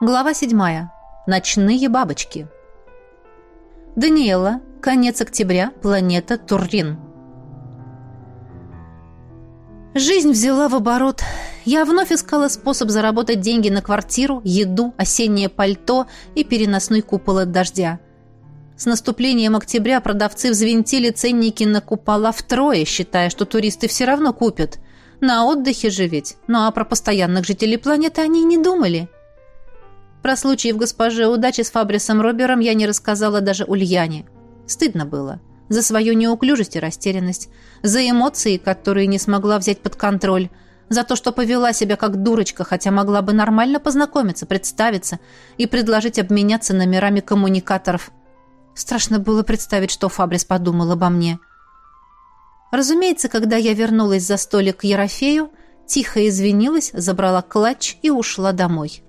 Глава 7. Ночные бабочки. Даниэла. Конец октября. Планета Туррин. Жизнь взяла в оборот. Я вновь искала способ заработать деньги на квартиру, еду, осеннее пальто и переносной купол от дождя. С наступлением октября продавцы взвинтили ценники на купола втрое, считая, что туристы все равно купят. На отдыхе же ведь. Ну а про постоянных жителей планеты они не думали. Про случай в госпоже удачи с Фабрисом Робером я не рассказала даже Ульяне. Стыдно было. За свою неуклюжесть и растерянность. За эмоции, которые не смогла взять под контроль. За то, что повела себя как дурочка, хотя могла бы нормально познакомиться, представиться и предложить обменяться номерами коммуникаторов. Страшно было представить, что Фабрис подумал обо мне. Разумеется, когда я вернулась за столик к Ерофею, тихо извинилась, забрала клатч и ушла домой.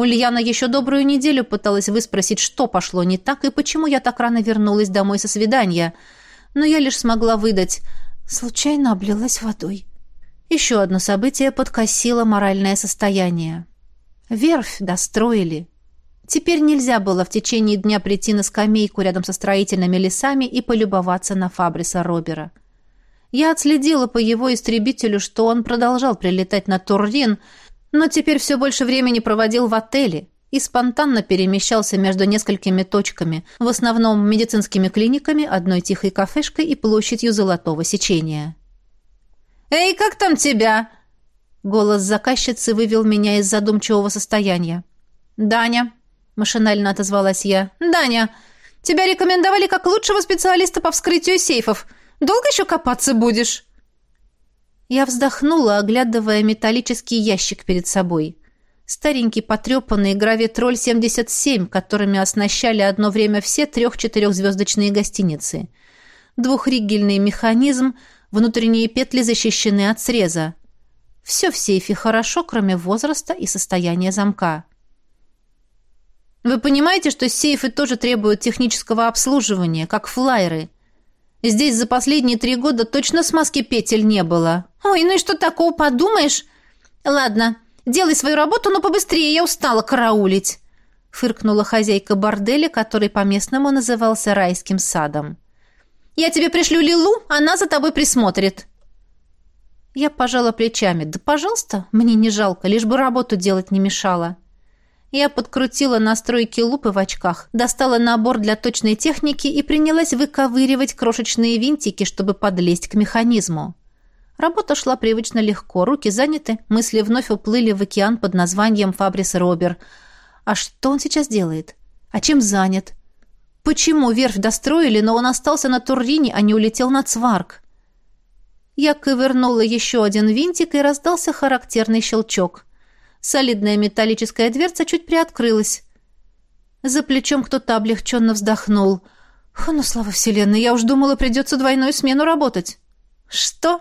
Ульяна еще добрую неделю пыталась выспросить, что пошло не так и почему я так рано вернулась домой со свидания. Но я лишь смогла выдать «случайно облилась водой». Еще одно событие подкосило моральное состояние. Верфь достроили. Теперь нельзя было в течение дня прийти на скамейку рядом со строительными лесами и полюбоваться на Фабриса Робера. Я отследила по его истребителю, что он продолжал прилетать на Туррин, но теперь все больше времени проводил в отеле и спонтанно перемещался между несколькими точками, в основном медицинскими клиниками, одной тихой кафешкой и площадью Золотого Сечения. «Эй, как там тебя?» Голос заказчицы вывел меня из задумчивого состояния. «Даня», — машинально отозвалась я. «Даня, тебя рекомендовали как лучшего специалиста по вскрытию сейфов. Долго еще копаться будешь?» Я вздохнула, оглядывая металлический ящик перед собой. Старенький потрепанный гравитроль 77, которыми оснащали одно время все трех-четырехзвездочные гостиницы. Двухригельный механизм, внутренние петли защищены от среза. Все в сейфе хорошо, кроме возраста и состояния замка. Вы понимаете, что сейфы тоже требуют технического обслуживания, как флайеры – Здесь за последние три года точно смазки петель не было. Ой, ну и что такого, подумаешь? Ладно, делай свою работу, но побыстрее, я устала караулить. Фыркнула хозяйка борделя, который по-местному назывался райским садом. Я тебе пришлю Лилу, она за тобой присмотрит. Я пожала плечами. Да, пожалуйста, мне не жалко, лишь бы работу делать не мешало. Я подкрутила настройки лупы в очках, достала набор для точной техники и принялась выковыривать крошечные винтики, чтобы подлезть к механизму. Работа шла привычно легко, руки заняты, мысли вновь уплыли в океан под названием «Фабрис Робер». А что он сейчас делает? А чем занят? Почему верфь достроили, но он остался на Туррине, а не улетел на Цварк? Я ковырнула еще один винтик, и раздался характерный щелчок – Солидная металлическая дверца чуть приоткрылась. За плечом кто-то облегченно вздохнул. «Фу, ну, слава вселенной, я уж думала, придется двойную смену работать». «Что?»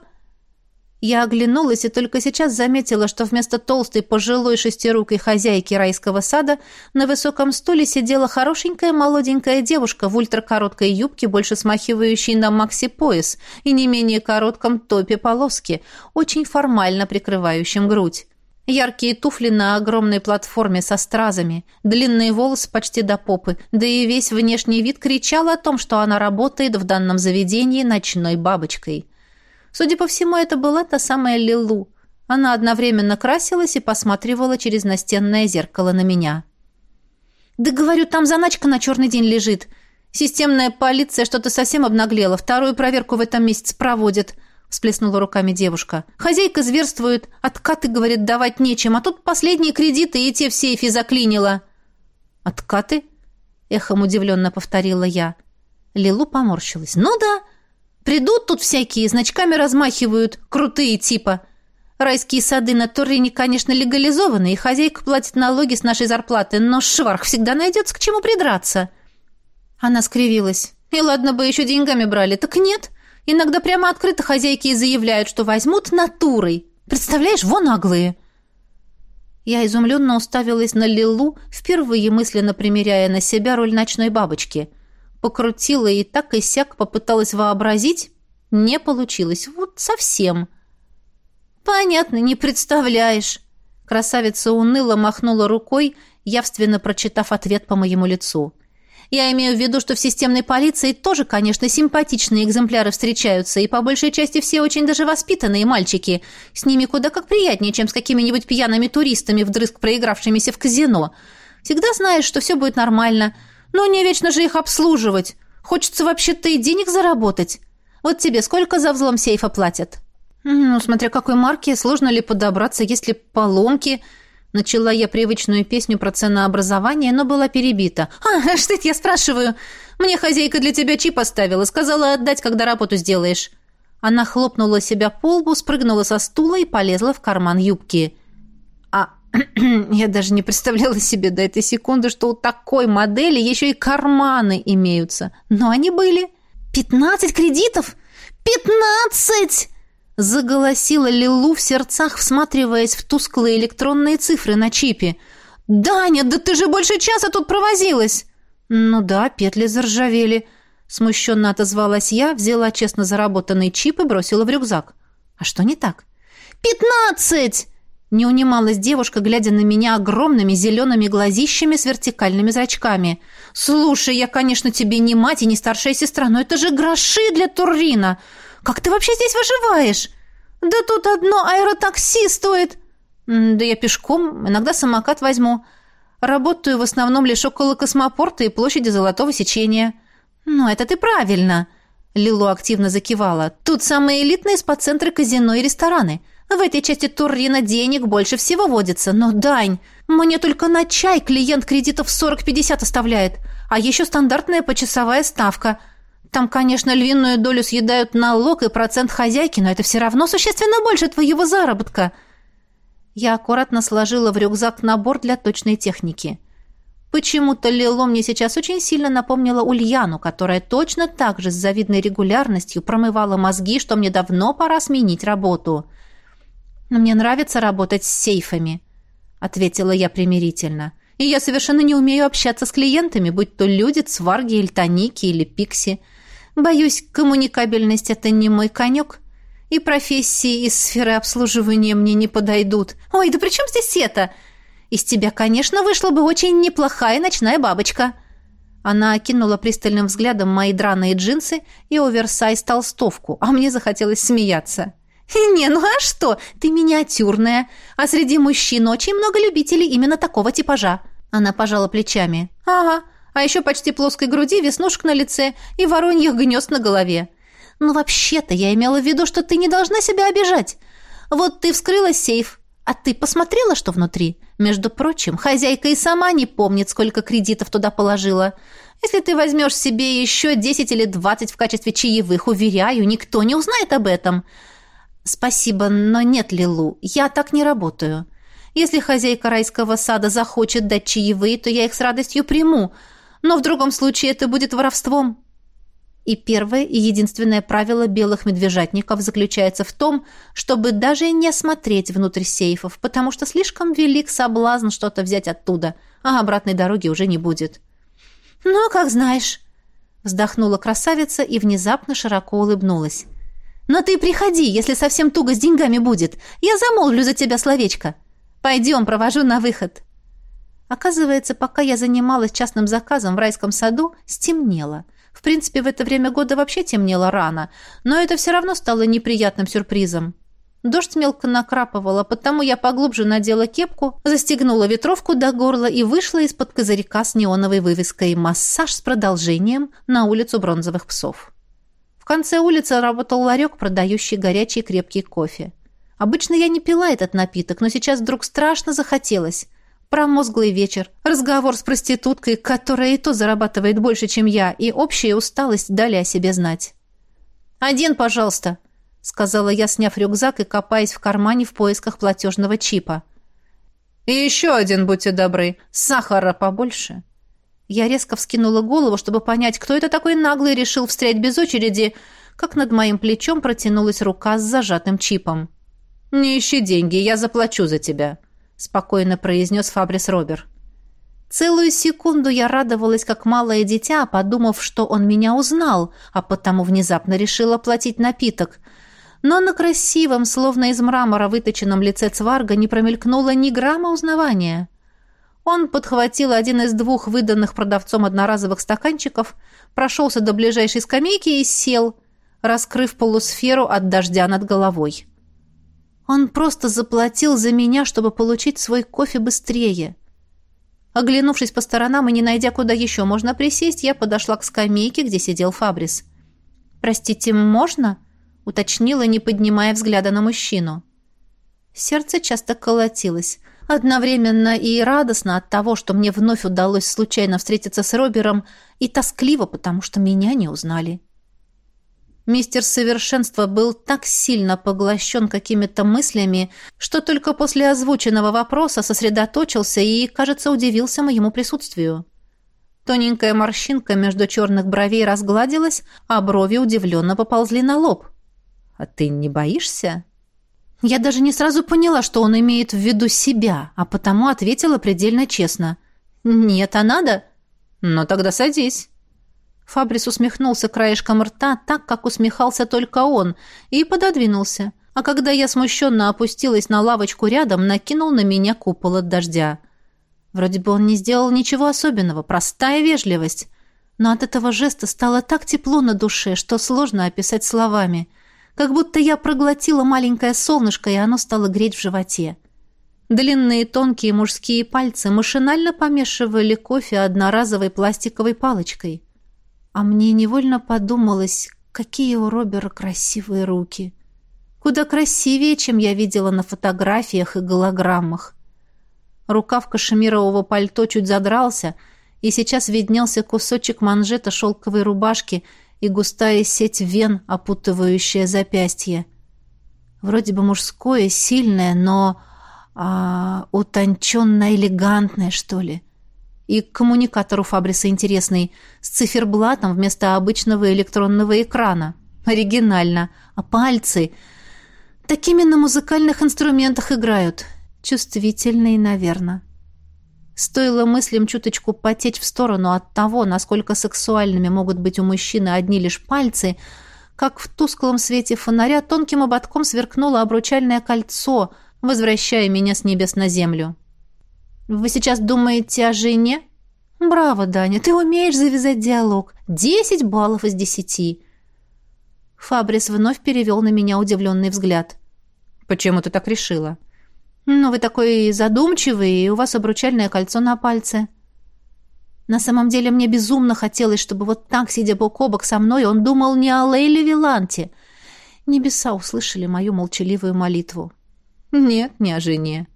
Я оглянулась и только сейчас заметила, что вместо толстой пожилой шестирукой хозяйки райского сада на высоком стуле сидела хорошенькая молоденькая девушка в ультракороткой юбке, больше смахивающей на макси-пояс, и не менее коротком топе полоски, очень формально прикрывающем грудь. Яркие туфли на огромной платформе со стразами, длинные волосы почти до попы, да и весь внешний вид кричал о том, что она работает в данном заведении ночной бабочкой. Судя по всему, это была та самая Лилу. Она одновременно красилась и посматривала через настенное зеркало на меня. «Да говорю, там заначка на черный день лежит. Системная полиция что-то совсем обнаглела. Вторую проверку в этом месяце проводит всплеснула руками девушка. «Хозяйка зверствует, откаты, говорит, давать нечем, а тут последние кредиты и те в сейфе заклинила». «Откаты?» — эхом удивленно повторила я. Лилу поморщилась. «Ну да, придут тут всякие, значками размахивают, крутые типа. Райские сады на Туррине, конечно, легализованы, и хозяйка платит налоги с нашей зарплаты, но шварх всегда найдется, к чему придраться». Она скривилась. «И ладно бы еще деньгами брали, так нет». Иногда прямо открыто хозяйки и заявляют, что возьмут натурой. Представляешь, вон наглые!» Я изумленно уставилась на Лилу, впервые мысленно примеряя на себя роль ночной бабочки. Покрутила и так и сяк попыталась вообразить. Не получилось. Вот совсем. «Понятно, не представляешь». Красавица уныло махнула рукой, явственно прочитав ответ по моему лицу. Я имею в виду, что в системной полиции тоже, конечно, симпатичные экземпляры встречаются, и по большей части все очень даже воспитанные мальчики. С ними куда как приятнее, чем с какими-нибудь пьяными туристами, вдрызг проигравшимися в казино. Всегда знаешь, что все будет нормально. Но не вечно же их обслуживать. Хочется вообще-то и денег заработать. Вот тебе сколько за взлом сейфа платят? Ну, смотря какой марки, сложно ли подобраться, есть ли поломки... Начала я привычную песню про ценообразование, но была перебита. «А, что это я спрашиваю? Мне хозяйка для тебя чип оставила, сказала отдать, когда работу сделаешь». Она хлопнула себя по лбу, спрыгнула со стула и полезла в карман юбки. «А я даже не представляла себе до этой секунды, что у такой модели еще и карманы имеются. Но они были. Пятнадцать кредитов? Пятнадцать!» Заголосила Лилу в сердцах, всматриваясь в тусклые электронные цифры на чипе. «Даня, да ты же больше часа тут провозилась!» «Ну да, петли заржавели», — смущенно отозвалась я, взяла честно заработанный чип и бросила в рюкзак. «А что не так?» «Пятнадцать!» Не унималась девушка, глядя на меня огромными зелеными глазищами с вертикальными зрачками. «Слушай, я, конечно, тебе не мать и не старшая сестра, но это же гроши для Туррина! Как ты вообще здесь выживаешь? Да тут одно аэротакси стоит. Да я пешком, иногда самокат возьму. Работаю в основном лишь около космопорта и площади Золотого Сечения. Ну, это ты правильно. Лилу активно закивала. Тут самые элитные спа-центры, казино и рестораны. В этой части Туррина денег больше всего водится. Но, Дань, мне только на чай клиент кредитов 40-50 оставляет. А еще стандартная почасовая ставка – там, конечно, львиную долю съедают налог и процент хозяйки, но это все равно существенно больше твоего заработка. Я аккуратно сложила в рюкзак набор для точной техники. Почему-то Лило мне сейчас очень сильно напомнила Ульяну, которая точно так же с завидной регулярностью промывала мозги, что мне давно пора сменить работу. «Но мне нравится работать с сейфами», — ответила я примирительно. «И я совершенно не умею общаться с клиентами, будь то люди, цварги, ильтоники или пикси». Боюсь, коммуникабельность — это не мой конек. И профессии из сферы обслуживания мне не подойдут. Ой, да при чем здесь это? Из тебя, конечно, вышла бы очень неплохая ночная бабочка». Она окинула пристальным взглядом мои драные джинсы и оверсайз толстовку, а мне захотелось смеяться. «Не, ну а что? Ты миниатюрная, а среди мужчин очень много любителей именно такого типажа». Она пожала плечами. «Ага, а еще почти плоской груди, веснушек на лице и вороньих гнезд на голове. Ну, вообще-то я имела в виду, что ты не должна себя обижать. Вот ты вскрыла сейф, а ты посмотрела, что внутри? Между прочим, хозяйка и сама не помнит, сколько кредитов туда положила. Если ты возьмешь себе еще 10 или 20 в качестве чаевых, уверяю, никто не узнает об этом. Спасибо, но нет, Лилу, я так не работаю. Если хозяйка райского сада захочет дать чаевые, то я их с радостью приму, но в другом случае это будет воровством. И первое и единственное правило белых медвежатников заключается в том, чтобы даже не смотреть внутрь сейфов, потому что слишком велик соблазн что-то взять оттуда, а обратной дороги уже не будет. «Ну, как знаешь», — вздохнула красавица и внезапно широко улыбнулась. «Но ты приходи, если совсем туго с деньгами будет. Я замолвлю за тебя словечко. Пойдем, провожу на выход». Оказывается, пока я занималась частным заказом в райском саду, стемнело. В принципе, в это время года вообще темнело рано, но это все равно стало неприятным сюрпризом. Дождь мелко накрапывал, а потому я поглубже надела кепку, застегнула ветровку до горла и вышла из-под козырька с неоновой вывеской «Массаж с продолжением» на улицу бронзовых псов. В конце улицы работал ларек, продающий горячий крепкий кофе. Обычно я не пила этот напиток, но сейчас вдруг страшно захотелось. Промозглый вечер, разговор с проституткой, которая и то зарабатывает больше, чем я, и общая усталость дали о себе знать. «Один, пожалуйста», — сказала я, сняв рюкзак и копаясь в кармане в поисках платежного чипа. «И еще один, будьте добры. Сахара побольше». Я резко вскинула голову, чтобы понять, кто это такой наглый решил встрять без очереди, как над моим плечом протянулась рука с зажатым чипом. «Не ищи деньги, я заплачу за тебя», спокойно произнес Фабрис Робер. Целую секунду я радовалась, как малое дитя, подумав, что он меня узнал, а потому внезапно решила платить напиток. но на красивом, словно из мрамора выточенном лице Цварга не промелькнуло ни грамма узнавания. Он подхватил один из двух выданных продавцом одноразовых стаканчиков, прошелся до ближайшей скамейки и сел, раскрыв полусферу от дождя над головой. Он просто заплатил за меня, чтобы получить свой кофе быстрее. Оглянувшись по сторонам и не найдя, куда еще можно присесть, я подошла к скамейке, где сидел Фабрис. «Простите, можно?» — уточнила, не поднимая взгляда на мужчину. Сердце часто колотилось. Одновременно и радостно от того, что мне вновь удалось случайно встретиться с Робером, и тоскливо, потому что меня не узнали. Мистер Совершенство был так сильно поглощен какими-то мыслями, что только после озвученного вопроса сосредоточился и, кажется, удивился моему присутствию. Тоненькая морщинка между черных бровей разгладилась, а брови удивленно поползли на лоб. «А ты не боишься?» Я даже не сразу поняла, что он имеет в виду себя, а потому ответила предельно честно. «Нет, а надо?» «Ну тогда садись». Фабрис усмехнулся краешком рта так, как усмехался только он, и пододвинулся. А когда я смущенно опустилась на лавочку рядом, накинул на меня купол от дождя. Вроде бы он не сделал ничего особенного, простая вежливость. Но от этого жеста стало так тепло на душе, что сложно описать словами. Как будто я проглотила маленькое солнышко, и оно стало греть в животе. Длинные тонкие мужские пальцы машинально помешивали кофе одноразовой пластиковой палочкой. А мне невольно подумалось, какие у Робера красивые руки. Куда красивее, чем я видела на фотографиях и голограммах. Рукав кашемирового пальто чуть задрался, и сейчас виднелся кусочек манжета шелковой рубашки и густая сеть вен, опутывающая запястье. Вроде бы мужское, сильное, но а, утонченно элегантное, что ли. И коммуникатор у Фабриса интересный, с циферблатом вместо обычного электронного экрана. Оригинально. А пальцы... Такими на музыкальных инструментах играют. Чувствительные, наверное. Стоило мыслям чуточку потечь в сторону от того, насколько сексуальными могут быть у мужчины одни лишь пальцы, как в тусклом свете фонаря тонким ободком сверкнуло обручальное кольцо, возвращая меня с небес на землю. Вы сейчас думаете о жене? Браво, Даня, ты умеешь завязать диалог. Десять баллов из десяти. Фабрис вновь перевел на меня удивленный взгляд. Почему ты так решила? Ну, вы такой задумчивый, и у вас обручальное кольцо на пальце. На самом деле мне безумно хотелось, чтобы вот так, сидя бок о бок со мной, он думал не о Лейле Виланте. Небеса услышали мою молчаливую молитву. Нет, не о жене.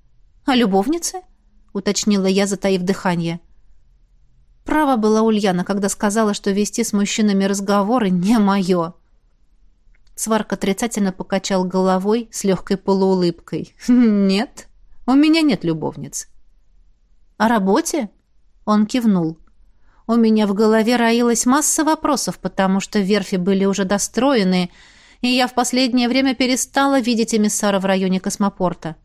О любовнице? — уточнила я, затаив дыхание. Право была Ульяна, когда сказала, что вести с мужчинами разговоры не мое. Сварк отрицательно покачал головой с легкой полуулыбкой. «Нет, у меня нет любовниц». «О работе?» Он кивнул. У меня в голове роилась масса вопросов, потому что верфи были уже достроены, и я в последнее время перестала видеть эмиссара в районе космопорта.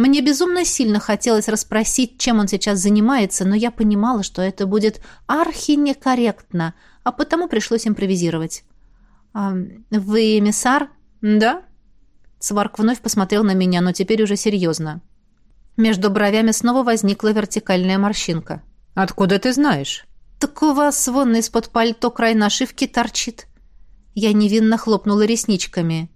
Мне безумно сильно хотелось расспросить, чем он сейчас занимается, но я понимала, что это будет архи некорректно, а потому пришлось импровизировать. «А, «Вы эмиссар?» «Да». Сварк вновь посмотрел на меня, но теперь уже серьезно. Между бровями снова возникла вертикальная морщинка. «Откуда ты знаешь?» «Так у вас вон из-под пальто край нашивки торчит». Я невинно хлопнула ресничками.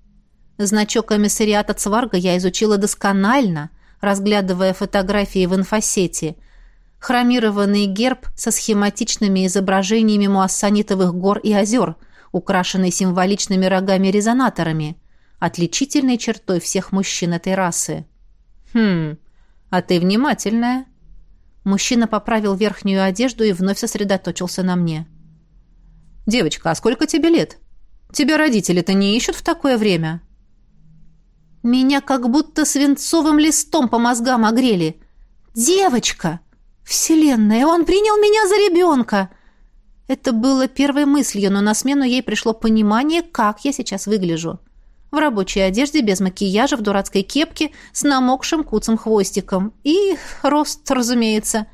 Значок комиссариата Цварга я изучила досконально, разглядывая фотографии в инфосети. Хромированный герб со схематичными изображениями муассанитовых гор и озер, украшенный символичными рогами-резонаторами, отличительной чертой всех мужчин этой расы. «Хм, а ты внимательная». Мужчина поправил верхнюю одежду и вновь сосредоточился на мне. «Девочка, а сколько тебе лет? Тебя родители-то не ищут в такое время?» Меня как будто свинцовым листом по мозгам огрели. «Девочка! Вселенная! Он принял меня за ребенка!» Это было первой мыслью, но на смену ей пришло понимание, как я сейчас выгляжу. В рабочей одежде, без макияжа, в дурацкой кепке, с намокшим куцым хвостиком. И рост, разумеется.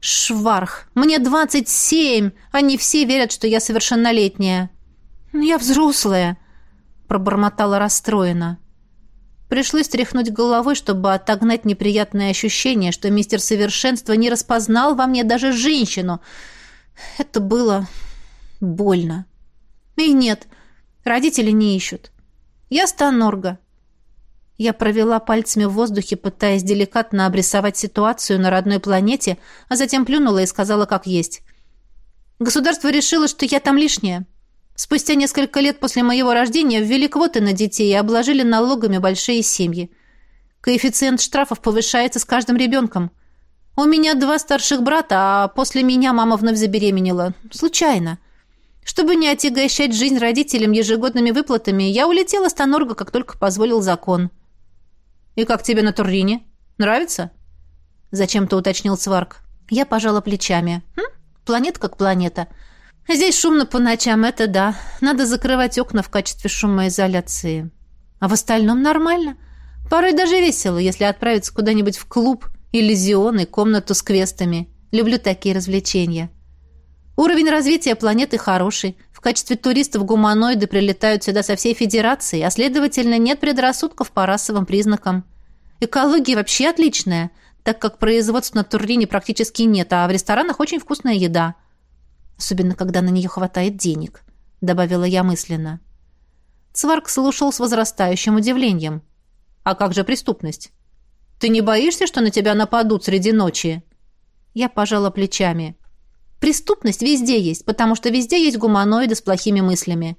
Шварх! Мне двадцать семь! Они все верят, что я совершеннолетняя. Я взрослая. пробормотала расстроена. Пришлось тряхнуть головой, чтобы отогнать неприятное ощущение, что мистер Совершенство не распознал во мне даже женщину. Это было больно. И нет, родители не ищут. Я Станорга. Я провела пальцами в воздухе, пытаясь деликатно обрисовать ситуацию на родной планете, а затем плюнула и сказала как есть. Государство решило, что я там лишняя. Спустя несколько лет после моего рождения ввели квоты на детей и обложили налогами большие семьи. Коэффициент штрафов повышается с каждым ребенком. У меня два старших брата, а после меня мама вновь забеременела. Случайно. Чтобы не отягощать жизнь родителям ежегодными выплатами, я улетела с Тонорга, как только позволил закон. «И как тебе на Туррине? Нравится?» Зачем-то уточнил Сварк. Я пожала плечами. «Хм, планета как планета. Здесь шумно по ночам, это да. Надо закрывать окна в качестве шумоизоляции. А в остальном нормально. Порой даже весело, если отправиться куда-нибудь в клуб, иллюзион и комнату с квестами. Люблю такие развлечения. Уровень развития планеты хороший. В качестве туристов гуманоиды прилетают сюда со всей Федерации, а следовательно, нет предрассудков по расовым признакам. Экология вообще отличная, так как производств на Туррине практически нет, а в ресторанах очень вкусная еда – особенно когда на нее хватает денег», — добавила я мысленно. Цварк слушал с возрастающим удивлением. «А как же преступность? Ты не боишься, что на тебя нападут среди ночи?» Я пожала плечами. «Преступность везде есть, потому что везде есть гуманоиды с плохими мыслями.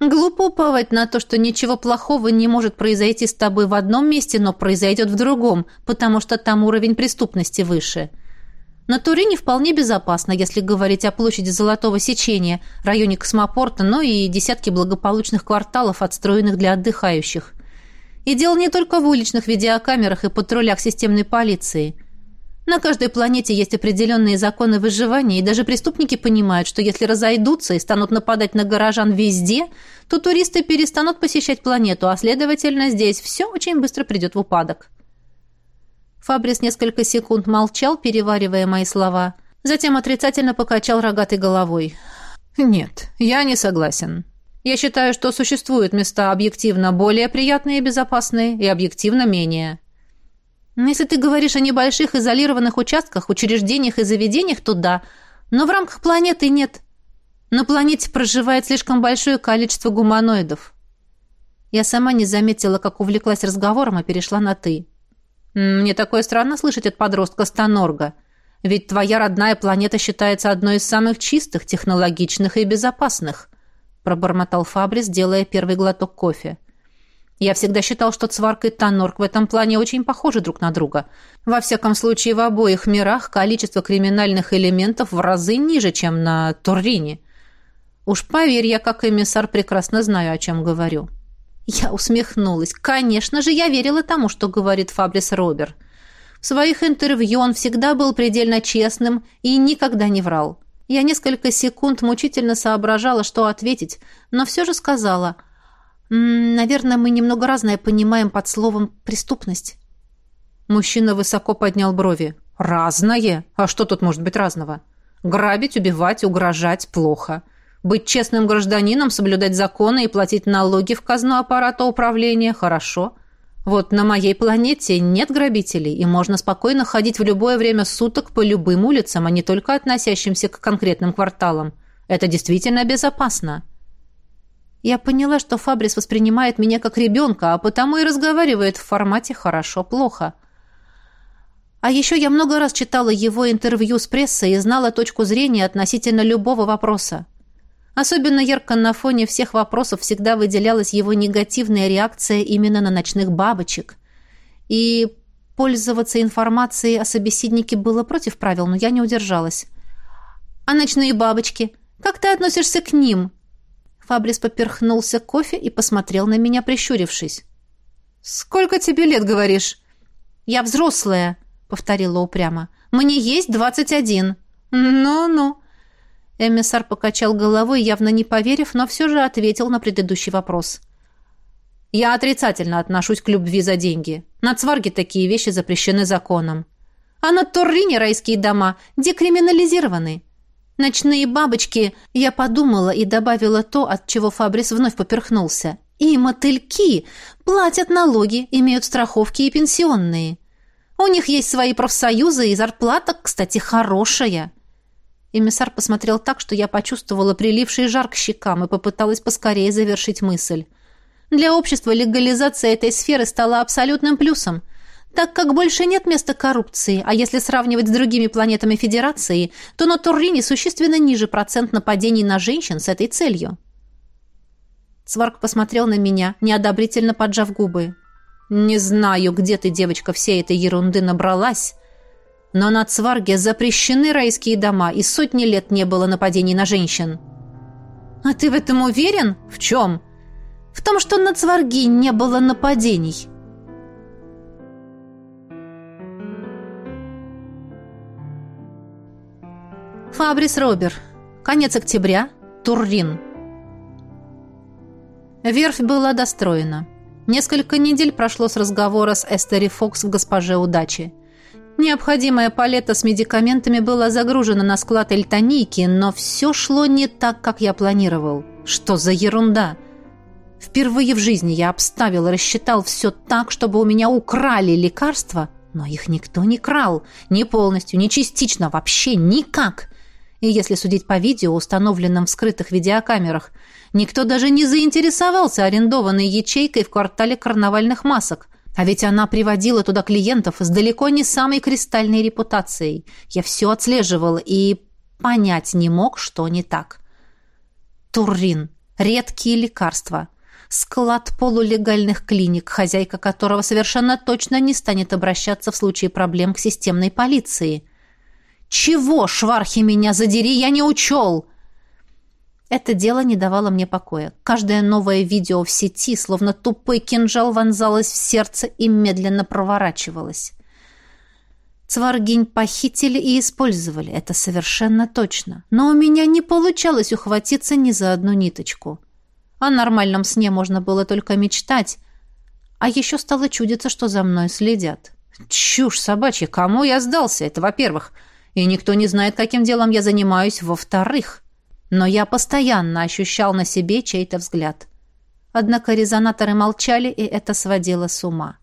Глупо уповать на то, что ничего плохого не может произойти с тобой в одном месте, но произойдет в другом, потому что там уровень преступности выше». На Турине вполне безопасно, если говорить о площади Золотого Сечения, районе космопорта, но и десятки благополучных кварталов, отстроенных для отдыхающих. И дело не только в уличных видеокамерах и патрулях системной полиции. На каждой планете есть определенные законы выживания, и даже преступники понимают, что если разойдутся и станут нападать на горожан везде, то туристы перестанут посещать планету, а следовательно, здесь все очень быстро придет в упадок. Фабрис несколько секунд молчал, переваривая мои слова. Затем отрицательно покачал рогатой головой. «Нет, я не согласен. Я считаю, что существуют места объективно более приятные и безопасные, и объективно менее». «Если ты говоришь о небольших изолированных участках, учреждениях и заведениях, то да, но в рамках планеты нет. На планете проживает слишком большое количество гуманоидов». Я сама не заметила, как увлеклась разговором, и перешла на «ты». Мне такое странно слышать от подростка Станорга. Ведь твоя родная планета считается одной из самых чистых, технологичных и безопасных, пробормотал Фабрис, делая первый глоток кофе. Я всегда считал, что Цварк и Танорг в этом плане очень похожи друг на друга. Во всяком случае, в обоих мирах количество криминальных элементов в разы ниже, чем на Туррине. Уж поверь, я как эмиссар прекрасно знаю, о чем говорю. Я усмехнулась. Конечно же, я верила тому, что говорит Фабрис Робер. В своих интервью он всегда был предельно честным и никогда не врал. Я несколько секунд мучительно соображала, что ответить, но все же сказала. «Наверное, мы немного разное понимаем под словом «преступность». Мужчина высоко поднял брови. «Разное? А что тут может быть разного? Грабить, убивать, угрожать – плохо. Быть честным гражданином, соблюдать законы и платить налоги в казну аппарата управления – хорошо. Вот на моей планете нет грабителей, и можно спокойно ходить в любое время суток по любым улицам, а не только относящимся к конкретным кварталам. Это действительно безопасно. Я поняла, что Фабрис воспринимает меня как ребенка, а потому и разговаривает в формате «хорошо-плохо». А еще я много раз читала его интервью с прессой и знала точку зрения относительно любого вопроса. Особенно ярко на фоне всех вопросов всегда выделялась его негативная реакция именно на ночных бабочек. И пользоваться информацией о собеседнике было против правил, но я не удержалась. «А ночные бабочки? Как ты относишься к ним?» Фабрис поперхнулся кофе и посмотрел на меня, прищурившись. «Сколько тебе лет, говоришь?» «Я взрослая», — повторила упрямо. «Мне есть двадцать один». «Ну-ну», Эмиссар покачал головой, явно не поверив, но все же ответил на предыдущий вопрос. «Я отрицательно отношусь к любви за деньги. На Цварге такие вещи запрещены законом. А на Туррине райские дома декриминализированы. Ночные бабочки...» Я подумала и добавила то, от чего Фабрис вновь поперхнулся. И мотыльки платят налоги, имеют страховки и пенсионные. У них есть свои профсоюзы, и зарплата, кстати, хорошая. Эмиссар посмотрел так, что я почувствовала приливший жар к щекам и попыталась поскорее завершить мысль. Для общества легализация этой сферы стала абсолютным плюсом, так как больше нет места коррупции, а если сравнивать с другими планетами Федерации, то на Туррине существенно ниже процент нападений на женщин с этой целью. Сварк посмотрел на меня, неодобрительно поджав губы. «Не знаю, где ты, девочка, всей этой ерунды набралась, но на Цварге запрещены райские дома, и сотни лет не было нападений на женщин». «А ты в этом уверен? В чем?» «В том, что на Цварги не было нападений». Фабрис Робер. Конец октября. Туррин. Верфь была достроена. Несколько недель прошло с разговора с Эстери Фокс в «Госпоже удачи». Необходимая палета с медикаментами была загружена на склад Эльтонийки, но все шло не так, как я планировал. Что за ерунда? Впервые в жизни я обставил и рассчитал все так, чтобы у меня украли лекарства, но их никто не крал. Ни полностью, ни частично, вообще никак. И если судить по видео, установленным в скрытых видеокамерах, никто даже не заинтересовался арендованной ячейкой в квартале карнавальных масок. А ведь она приводила туда клиентов с далеко не самой кристальной репутацией. Я все отслеживал и понять не мог, что не так. Туррин. Редкие лекарства. Склад полулегальных клиник, хозяйка которого совершенно точно не станет обращаться в случае проблем к системной полиции – чего, швархи меня задери, я не учел!» Это дело не давало мне покоя. Каждое новое видео в сети, словно тупой кинжал, вонзалось в сердце и медленно проворачивалось. Цваргинь похитили и использовали, это совершенно точно. Но у меня не получалось ухватиться ни за одну ниточку. О нормальном сне можно было только мечтать, а еще стало чудиться, что за мной следят. Чушь собачья, кому я сдался? Это во-первых и никто не знает, каким делом я занимаюсь, во-вторых. Но я постоянно ощущал на себе чей-то взгляд. Однако резонаторы молчали, и это сводило с ума.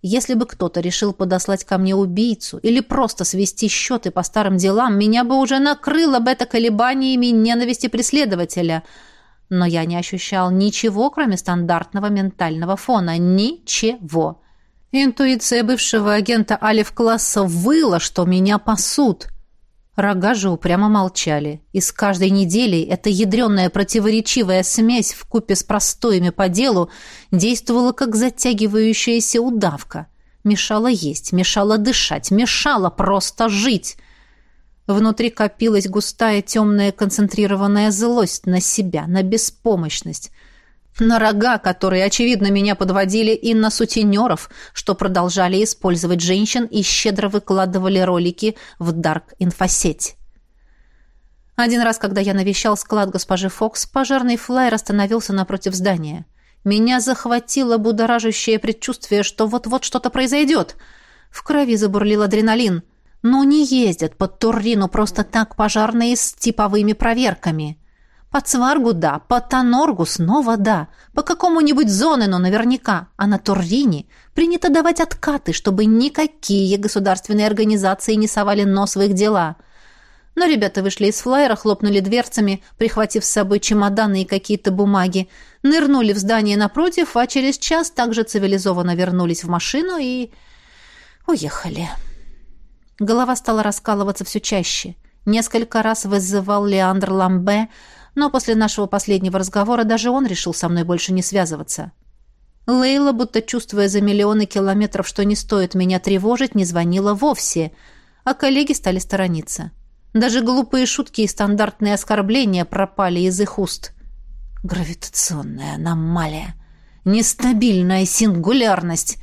Если бы кто-то решил подослать ко мне убийцу или просто свести счеты по старым делам, меня бы уже накрыло бы это колебаниями ненависти преследователя. Но я не ощущал ничего, кроме стандартного ментального фона. Ничего. Интуиция бывшего агента Алиф-класса выла, что меня пасут. Рога же упрямо молчали. И с каждой неделей эта ядреная противоречивая смесь в купе с простоями по делу действовала как затягивающаяся удавка. Мешала есть, мешала дышать, мешала просто жить. Внутри копилась густая темная концентрированная злость на себя, на беспомощность — на рога, которые, очевидно, меня подводили, и на сутенеров, что продолжали использовать женщин и щедро выкладывали ролики в Дарк-инфосеть. Один раз, когда я навещал склад госпожи Фокс, пожарный флайер остановился напротив здания. Меня захватило будоражащее предчувствие, что вот-вот что-то произойдет. В крови забурлил адреналин. Но не ездят под Туррину просто так пожарные с типовыми проверками. По Цваргу да, по Тоноргу снова да, по какому-нибудь Зонену наверняка, а на Туррине принято давать откаты, чтобы никакие государственные организации не совали нос в их дела. Но ребята вышли из флайера, хлопнули дверцами, прихватив с собой чемоданы и какие-то бумаги, нырнули в здание напротив, а через час также цивилизованно вернулись в машину и... уехали. Голова стала раскалываться все чаще. Несколько раз вызывал Леандр Ламбе, но после нашего последнего разговора даже он решил со мной больше не связываться. Лейла, будто чувствуя за миллионы километров, что не стоит меня тревожить, не звонила вовсе, а коллеги стали сторониться. Даже глупые шутки и стандартные оскорбления пропали из их уст. Гравитационная аномалия. Нестабильная сингулярность.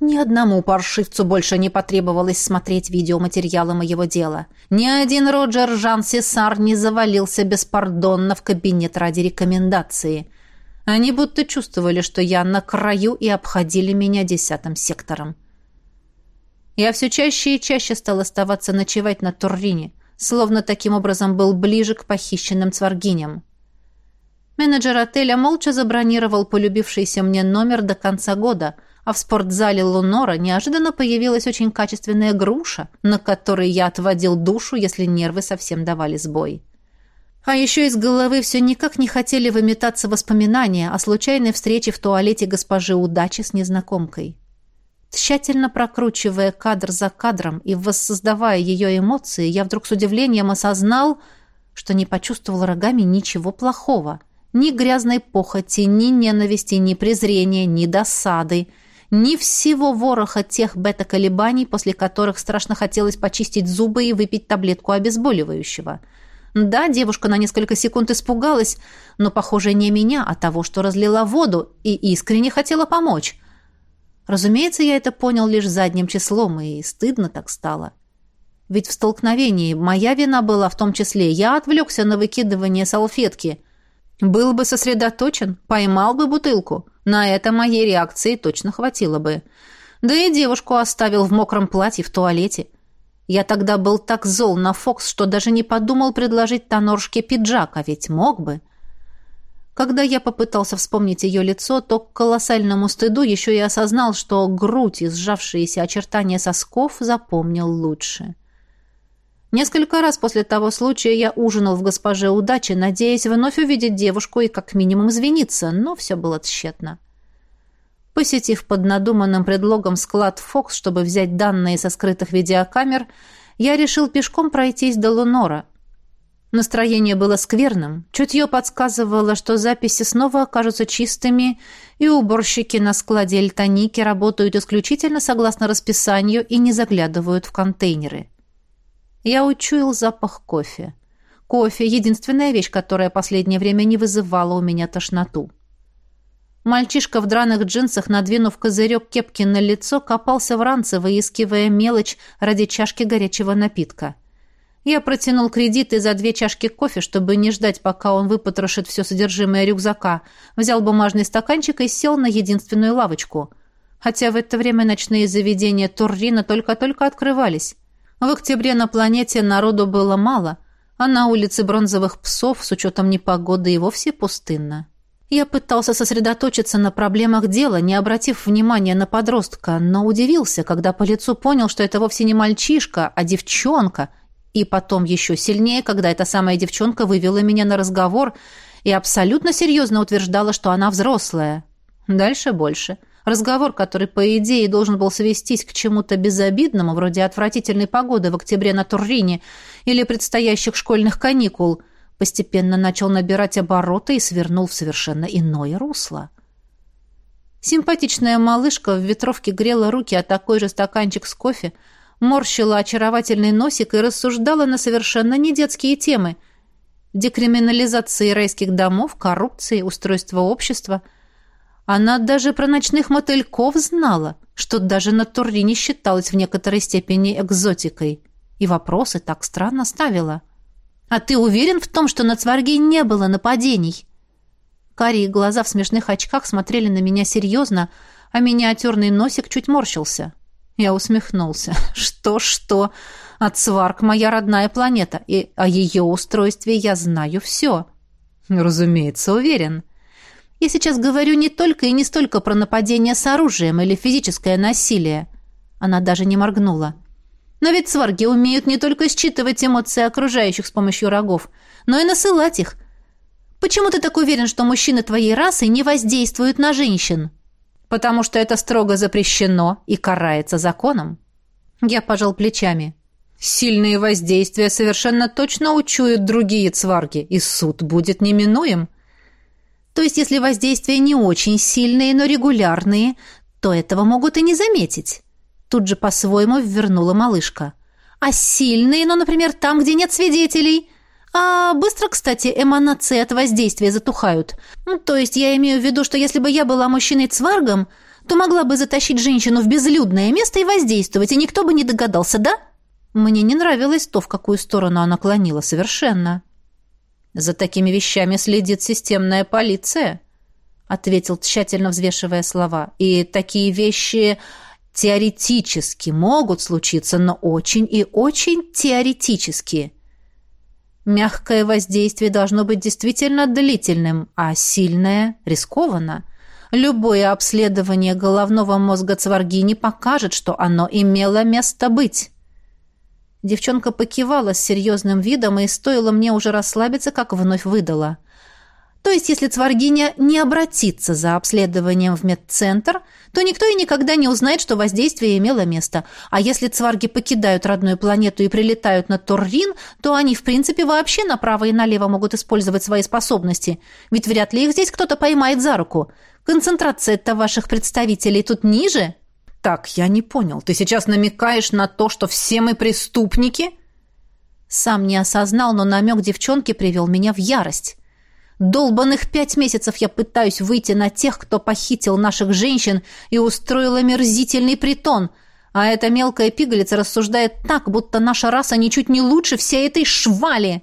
Ни одному паршивцу больше не потребовалось смотреть видеоматериалы моего дела. Ни один Роджер Жан Сесар не завалился беспардонно в кабинет ради рекомендации. Они будто чувствовали, что я на краю и обходили меня десятым сектором. Я все чаще и чаще стал оставаться ночевать на Туррине, словно таким образом был ближе к похищенным цваргиням. Менеджер отеля молча забронировал полюбившийся мне номер до конца года, а в спортзале Лунора неожиданно появилась очень качественная груша, на которой я отводил душу, если нервы совсем давали сбой. А еще из головы все никак не хотели выметаться воспоминания о случайной встрече в туалете госпожи Удачи с незнакомкой. Тщательно прокручивая кадр за кадром и воссоздавая ее эмоции, я вдруг с удивлением осознал, что не почувствовал рогами ничего плохого. Ни грязной похоти, ни ненависти, ни презрения, ни досады, ни всего вороха тех бета-колебаний, после которых страшно хотелось почистить зубы и выпить таблетку обезболивающего. Да, девушка на несколько секунд испугалась, но, похоже, не меня, а того, что разлила воду, и искренне хотела помочь. Разумеется, я это понял лишь задним числом, и стыдно так стало. Ведь в столкновении моя вина была в том числе. Я отвлекся на выкидывание салфетки. Был бы сосредоточен, поймал бы бутылку. На это моей реакции точно хватило бы. Да и девушку оставил в мокром платье в туалете. Я тогда был так зол на Фокс, что даже не подумал предложить Тоноршке пиджак, а ведь мог бы. Когда я попытался вспомнить ее лицо, то к колоссальному стыду еще и осознал, что грудь и сжавшиеся очертания сосков запомнил лучше. Несколько раз после того случая я ужинал в госпоже удачи, надеясь вновь увидеть девушку и как минимум извиниться, но все было тщетно. Посетив под надуманным предлогом склад «Фокс», чтобы взять данные со скрытых видеокамер, я решил пешком пройтись до Лунора – Настроение было скверным. Чутье подсказывало, что записи снова окажутся чистыми, и уборщики на складе Эльтоники работают исключительно согласно расписанию и не заглядывают в контейнеры. Я учуял запах кофе. Кофе — единственная вещь, которая последнее время не вызывала у меня тошноту. Мальчишка в драных джинсах, надвинув козырек кепки на лицо, копался в ранце, выискивая мелочь ради чашки горячего напитка — я протянул кредиты за две чашки кофе, чтобы не ждать, пока он выпотрошит все содержимое рюкзака. Взял бумажный стаканчик и сел на единственную лавочку. Хотя в это время ночные заведения Туррина только-только открывались. В октябре на планете народу было мало, а на улице бронзовых псов, с учетом непогоды, и вовсе пустынно. Я пытался сосредоточиться на проблемах дела, не обратив внимания на подростка, но удивился, когда по лицу понял, что это вовсе не мальчишка, а девчонка, и потом еще сильнее, когда эта самая девчонка вывела меня на разговор и абсолютно серьезно утверждала, что она взрослая. Дальше больше. Разговор, который, по идее, должен был свестись к чему-то безобидному, вроде отвратительной погоды в октябре на Туррине или предстоящих школьных каникул, постепенно начал набирать обороты и свернул в совершенно иное русло. Симпатичная малышка в ветровке грела руки о такой же стаканчик с кофе, морщила очаровательный носик и рассуждала на совершенно недетские темы. Декриминализации райских домов, коррупции, устройства общества. Она даже про ночных мотыльков знала, что даже на Туррине считалось в некоторой степени экзотикой. И вопросы так странно ставила. «А ты уверен в том, что на Цварге не было нападений?» Карие глаза в смешных очках смотрели на меня серьезно, а миниатюрный носик чуть морщился. Я усмехнулся. Что-что? Ацварк — моя родная планета, и о ее устройстве я знаю все. Разумеется, уверен. Я сейчас говорю не только и не столько про нападение с оружием или физическое насилие. Она даже не моргнула. Но ведь цварги умеют не только считывать эмоции окружающих с помощью рогов, но и насылать их. Почему ты так уверен, что мужчины твоей расы не воздействуют на женщин?» потому что это строго запрещено и карается законом. Я пожал плечами. Сильные воздействия совершенно точно учуют другие цварги, и суд будет неминуем. То есть, если воздействия не очень сильные, но регулярные, то этого могут и не заметить. Тут же по-своему ввернула малышка. А сильные, ну, например, там, где нет свидетелей, а быстро, кстати, эманации от воздействия затухают. Ну, то есть я имею в виду, что если бы я была мужчиной-цваргом, то могла бы затащить женщину в безлюдное место и воздействовать, и никто бы не догадался, да? Мне не нравилось то, в какую сторону она клонила совершенно. За такими вещами следит системная полиция, ответил тщательно взвешивая слова. И такие вещи теоретически могут случиться, но очень и очень теоретически. Мягкое воздействие должно быть действительно длительным, а сильное – рискованно. Любое обследование головного мозга Цваргини покажет, что оно имело место быть. Девчонка покивала с серьезным видом, и стоило мне уже расслабиться, как вновь выдала – то есть, если Цваргиня не обратится за обследованием в медцентр, то никто и никогда не узнает, что воздействие имело место. А если цварги покидают родную планету и прилетают на Торрин, то они, в принципе, вообще направо и налево могут использовать свои способности. Ведь вряд ли их здесь кто-то поймает за руку. Концентрация-то ваших представителей тут ниже. Так, я не понял. Ты сейчас намекаешь на то, что все мы преступники? Сам не осознал, но намек девчонки привел меня в ярость. Долбанных пять месяцев я пытаюсь выйти на тех, кто похитил наших женщин и устроил омерзительный притон, а эта мелкая пигалица рассуждает так, будто наша раса ничуть не лучше всей этой швали.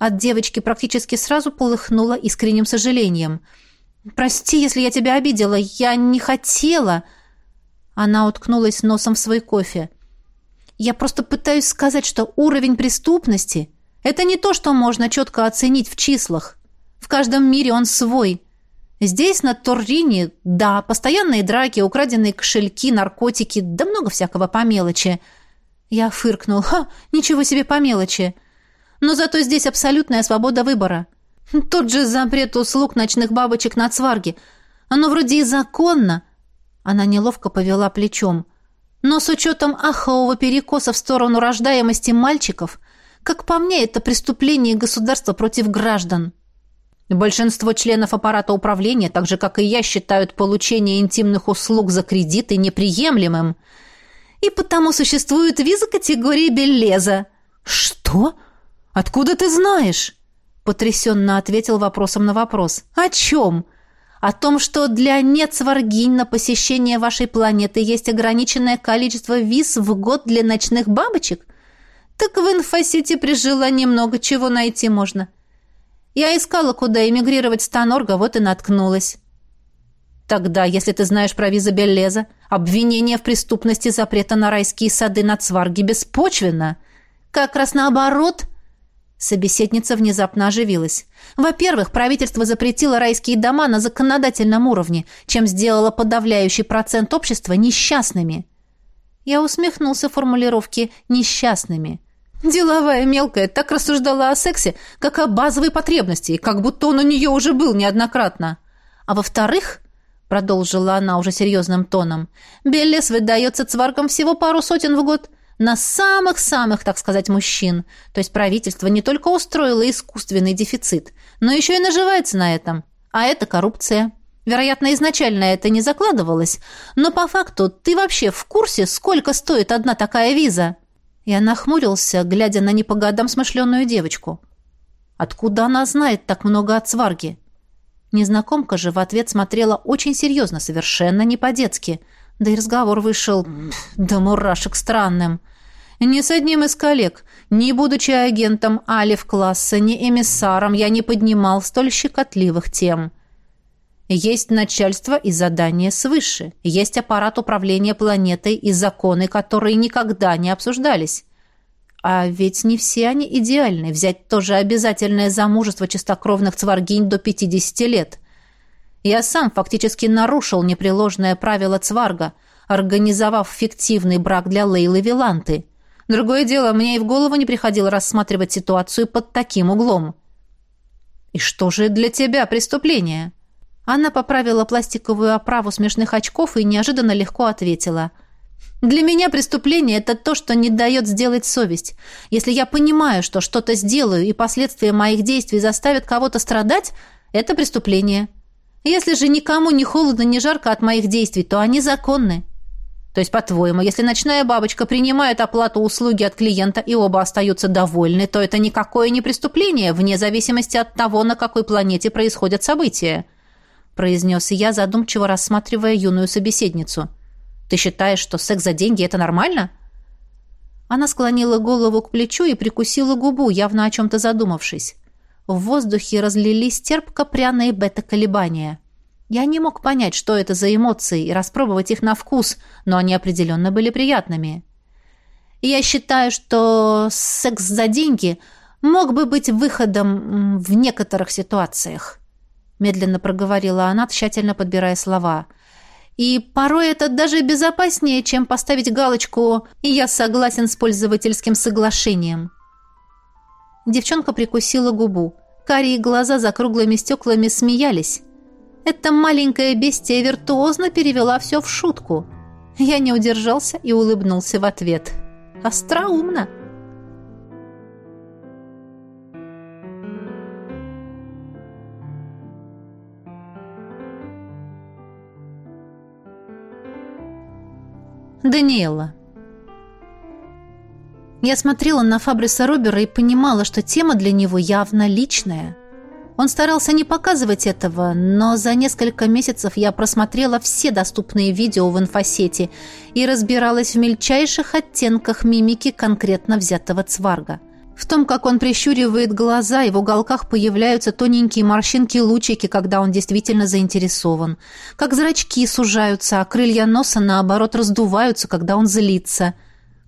От девочки практически сразу полыхнула искренним сожалением. «Прости, если я тебя обидела. Я не хотела...» Она уткнулась носом в свой кофе. «Я просто пытаюсь сказать, что уровень преступности это не то, что можно четко оценить в числах. В каждом мире он свой. Здесь, на Торрине, да, постоянные драки, украденные кошельки, наркотики, да много всякого по мелочи. Я фыркнул. Ха, ничего себе по мелочи. Но зато здесь абсолютная свобода выбора. Тот же запрет услуг ночных бабочек на цварге. Оно вроде и законно. Она неловко повела плечом. Но с учетом ахового перекоса в сторону рождаемости мальчиков, как по мне, это преступление государства против граждан. Большинство членов аппарата управления, так же, как и я, считают получение интимных услуг за кредиты неприемлемым. И потому существует виза категории Беллеза. «Что? Откуда ты знаешь?» Потрясенно ответил вопросом на вопрос. «О чем?» «О том, что для нецваргинь на посещение вашей планеты есть ограниченное количество виз в год для ночных бабочек?» Так в инфосети при желании много чего найти можно. Я искала, куда эмигрировать с Танорга, вот и наткнулась. Тогда, если ты знаешь про виза Беллеза, обвинение в преступности запрета на райские сады на Цварге беспочвенно. Как раз наоборот. Собеседница внезапно оживилась. Во-первых, правительство запретило райские дома на законодательном уровне, чем сделало подавляющий процент общества несчастными. Я усмехнулся формулировке «несчастными». Деловая мелкая так рассуждала о сексе, как о базовой потребности, как будто он у нее уже был неоднократно. А во-вторых, продолжила она уже серьезным тоном, Беллес выдается цваргам всего пару сотен в год на самых-самых, так сказать, мужчин. То есть правительство не только устроило искусственный дефицит, но еще и наживается на этом. А это коррупция. Вероятно, изначально это не закладывалось, но по факту ты вообще в курсе, сколько стоит одна такая виза?» Я нахмурился, глядя на не по годам смышленную девочку. Откуда она знает так много от сварги? Незнакомка же в ответ смотрела очень серьезно, совершенно не по-детски. Да и разговор вышел до мурашек странным. Ни с одним из коллег, ни будучи агентом Алиф-класса, ни эмиссаром, я не поднимал столь щекотливых тем. Есть начальство и задания свыше. Есть аппарат управления планетой и законы, которые никогда не обсуждались. А ведь не все они идеальны. Взять тоже обязательное замужество чистокровных цваргинь до 50 лет. Я сам фактически нарушил непреложное правило цварга, организовав фиктивный брак для Лейлы Виланты. Другое дело, мне и в голову не приходило рассматривать ситуацию под таким углом. «И что же для тебя преступление?» Она поправила пластиковую оправу смешных очков и неожиданно легко ответила. «Для меня преступление – это то, что не дает сделать совесть. Если я понимаю, что что-то сделаю, и последствия моих действий заставят кого-то страдать, это преступление. Если же никому не холодно, не жарко от моих действий, то они законны. То есть, по-твоему, если ночная бабочка принимает оплату услуги от клиента и оба остаются довольны, то это никакое не преступление, вне зависимости от того, на какой планете происходят события?» произнес я, задумчиво рассматривая юную собеседницу. «Ты считаешь, что секс за деньги – это нормально?» Она склонила голову к плечу и прикусила губу, явно о чем-то задумавшись. В воздухе разлились терпко-пряные бета-колебания. Я не мог понять, что это за эмоции, и распробовать их на вкус, но они определенно были приятными. я считаю, что секс за деньги мог бы быть выходом в некоторых ситуациях», медленно проговорила она, тщательно подбирая слова. «И порой это даже безопаснее, чем поставить галочку «И я согласен с пользовательским соглашением». Девчонка прикусила губу. Карие глаза за круглыми стеклами смеялись. Эта маленькая бестия виртуозно перевела все в шутку. Я не удержался и улыбнулся в ответ. «Остроумно!» Даниэла. Я смотрела на Фабриса Робера и понимала, что тема для него явно личная. Он старался не показывать этого, но за несколько месяцев я просмотрела все доступные видео в инфосети и разбиралась в мельчайших оттенках мимики конкретно взятого цварга. В том, как он прищуривает глаза, и в уголках появляются тоненькие морщинки-лучики, когда он действительно заинтересован. Как зрачки сужаются, а крылья носа, наоборот, раздуваются, когда он злится.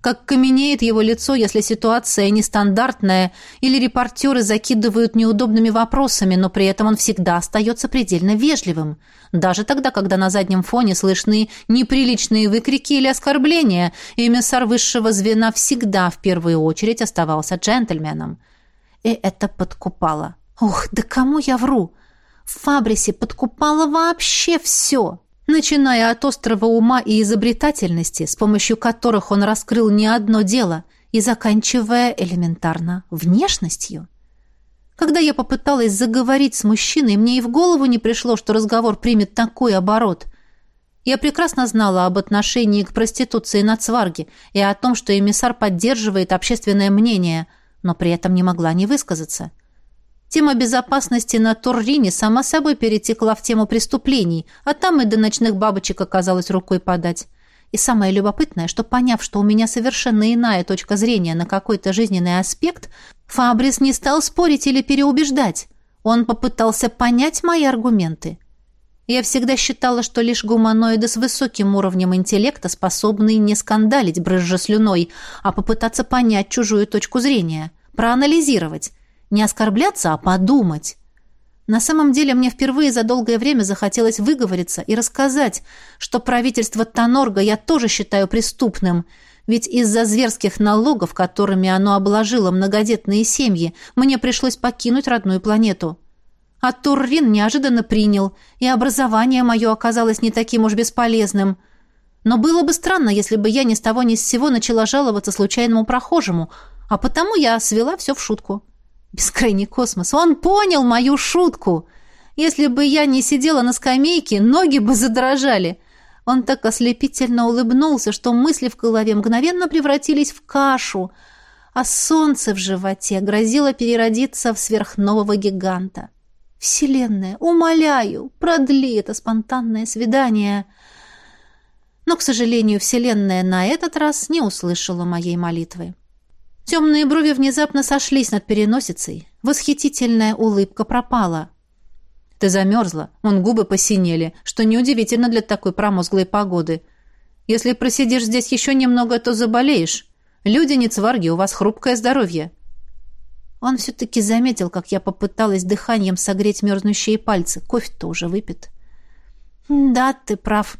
Как каменеет его лицо, если ситуация нестандартная, или репортеры закидывают неудобными вопросами, но при этом он всегда остается предельно вежливым. Даже тогда, когда на заднем фоне слышны неприличные выкрики или оскорбления, эмиссар высшего звена всегда в первую очередь оставался джентльменом. И это подкупало. Ух, да кому я вру? В Фабрисе подкупало вообще все начиная от острого ума и изобретательности, с помощью которых он раскрыл не одно дело, и заканчивая элементарно внешностью. Когда я попыталась заговорить с мужчиной, мне и в голову не пришло, что разговор примет такой оборот. Я прекрасно знала об отношении к проституции на Цварге и о том, что эмиссар поддерживает общественное мнение, но при этом не могла не высказаться. Тема безопасности на Туррине сама собой перетекла в тему преступлений, а там и до ночных бабочек оказалось рукой подать. И самое любопытное, что поняв, что у меня совершенно иная точка зрения на какой-то жизненный аспект, Фабрис не стал спорить или переубеждать. Он попытался понять мои аргументы. Я всегда считала, что лишь гуманоиды с высоким уровнем интеллекта способны не скандалить, брызжа слюной, а попытаться понять чужую точку зрения, проанализировать, не оскорбляться, а подумать. На самом деле мне впервые за долгое время захотелось выговориться и рассказать, что правительство Тонорга я тоже считаю преступным, ведь из-за зверских налогов, которыми оно обложило многодетные семьи, мне пришлось покинуть родную планету. А Туррин неожиданно принял, и образование мое оказалось не таким уж бесполезным. Но было бы странно, если бы я ни с того ни с сего начала жаловаться случайному прохожему, а потому я свела все в шутку. Бескрайний космос. Он понял мою шутку. Если бы я не сидела на скамейке, ноги бы задрожали. Он так ослепительно улыбнулся, что мысли в голове мгновенно превратились в кашу, а солнце в животе грозило переродиться в сверхнового гиганта. «Вселенная, умоляю, продли это спонтанное свидание!» Но, к сожалению, Вселенная на этот раз не услышала моей молитвы. Темные брови внезапно сошлись над переносицей. Восхитительная улыбка пропала. «Ты замерзла, вон губы посинели, что неудивительно для такой промозглой погоды. Если просидишь здесь еще немного, то заболеешь. Люди не цварги, у вас хрупкое здоровье». Он все-таки заметил, как я попыталась дыханием согреть мерзнущие пальцы. Кофе-то уже выпит. «Да, ты прав.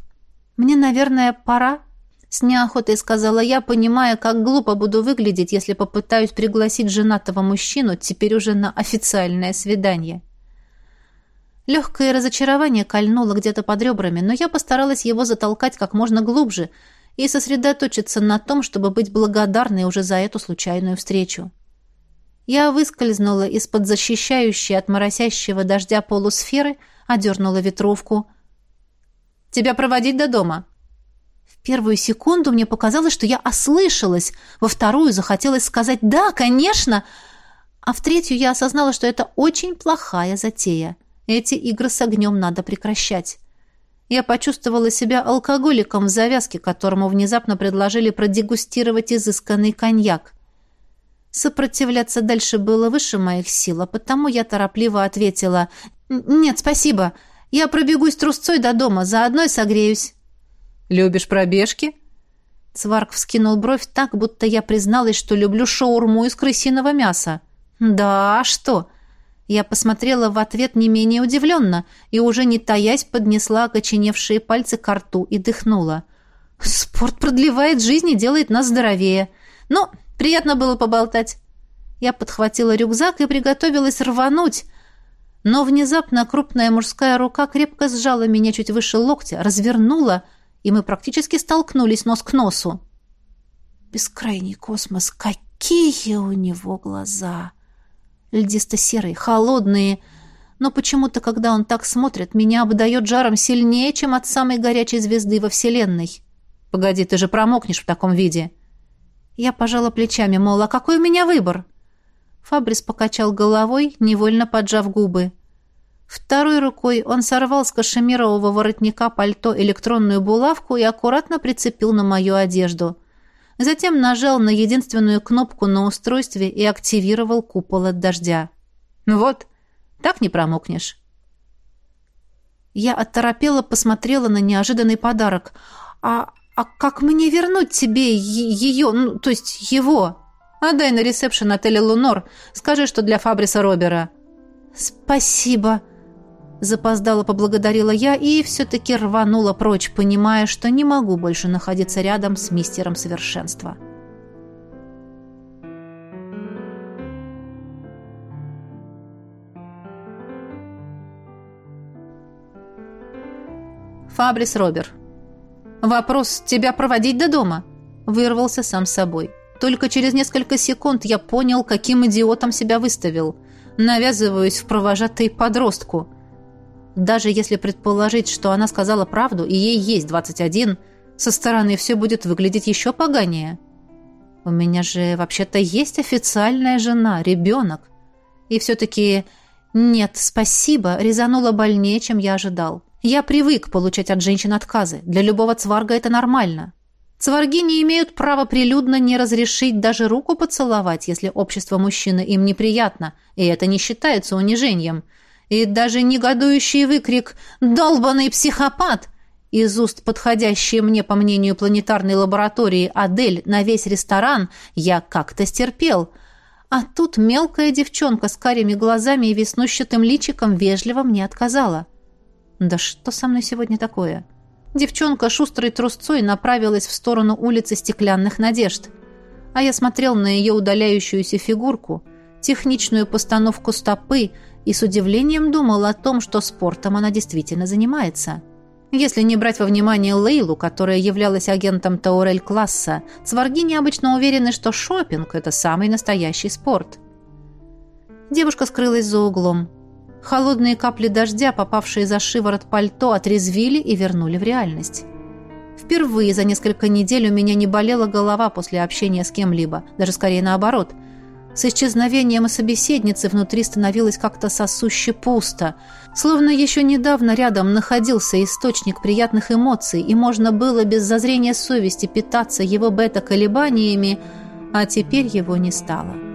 Мне, наверное, пора?» С неохотой сказала я, понимая, как глупо буду выглядеть, если попытаюсь пригласить женатого мужчину теперь уже на официальное свидание. Легкое разочарование кольнуло где-то под ребрами, но я постаралась его затолкать как можно глубже и сосредоточиться на том, чтобы быть благодарной уже за эту случайную встречу. Я выскользнула из-под защищающей от моросящего дождя полусферы, одернула ветровку. «Тебя проводить до дома?» Первую секунду мне показалось, что я ослышалась, во вторую захотелось сказать «да, конечно», а в третью я осознала, что это очень плохая затея. Эти игры с огнем надо прекращать. Я почувствовала себя алкоголиком в завязке, которому внезапно предложили продегустировать изысканный коньяк. Сопротивляться дальше было выше моих сил, а потому я торопливо ответила «Нет, спасибо. Я пробегусь трусцой до дома, заодно и согреюсь». «Любишь пробежки?» Цварк вскинул бровь так, будто я призналась, что люблю шаурму из крысиного мяса. «Да, а что?» Я посмотрела в ответ не менее удивленно и уже не таясь поднесла окоченевшие пальцы к рту и дыхнула. «Спорт продлевает жизнь и делает нас здоровее. Ну, приятно было поболтать». Я подхватила рюкзак и приготовилась рвануть, но внезапно крупная мужская рука крепко сжала меня чуть выше локтя, развернула, и мы практически столкнулись нос к носу. Бескрайний космос, какие у него глаза! Льдисто-серые, холодные, но почему-то, когда он так смотрит, меня обдает жаром сильнее, чем от самой горячей звезды во Вселенной. Погоди, ты же промокнешь в таком виде. Я пожала плечами, мол, а какой у меня выбор? Фабрис покачал головой, невольно поджав губы. Второй рукой он сорвал с кашемирового воротника пальто электронную булавку и аккуратно прицепил на мою одежду. Затем нажал на единственную кнопку на устройстве и активировал купол от дождя. «Ну «Вот, так не промокнешь». Я оторопела посмотрела на неожиданный подарок. «А, а как мне вернуть тебе ее, ну, то есть его?» «Отдай на ресепшн отеля «Лунор». Скажи, что для Фабриса Робера». «Спасибо», Запоздала поблагодарила я и все-таки рванула прочь, понимая, что не могу больше находиться рядом с мистером совершенства. Фабрис Робер. «Вопрос, тебя проводить до дома?» Вырвался сам собой. Только через несколько секунд я понял, каким идиотом себя выставил. Навязываюсь в провожатый подростку – даже если предположить, что она сказала правду, и ей есть 21, со стороны все будет выглядеть еще поганее. У меня же вообще-то есть официальная жена, ребенок. И все-таки «нет, спасибо» резануло больнее, чем я ожидал. Я привык получать от женщин отказы. Для любого цварга это нормально. Цварги не имеют права прилюдно не разрешить даже руку поцеловать, если общество мужчины им неприятно, и это не считается унижением – и даже негодующий выкрик «Долбанный психопат!» из уст подходящей мне, по мнению планетарной лаборатории, Адель на весь ресторан я как-то стерпел. А тут мелкая девчонка с карими глазами и веснущатым личиком вежливо мне отказала. Да что со мной сегодня такое? Девчонка шустрой трусцой направилась в сторону улицы Стеклянных Надежд. А я смотрел на ее удаляющуюся фигурку, техничную постановку стопы, и с удивлением думал о том, что спортом она действительно занимается. Если не брать во внимание Лейлу, которая являлась агентом Таурель-класса, цварги необычно уверены, что шопинг – это самый настоящий спорт. Девушка скрылась за углом. Холодные капли дождя, попавшие за шиворот пальто, отрезвили и вернули в реальность. Впервые за несколько недель у меня не болела голова после общения с кем-либо, даже скорее наоборот – с исчезновением собеседницы внутри становилось как-то сосуще пусто, словно еще недавно рядом находился источник приятных эмоций, и можно было без зазрения совести питаться его бета-колебаниями, а теперь его не стало.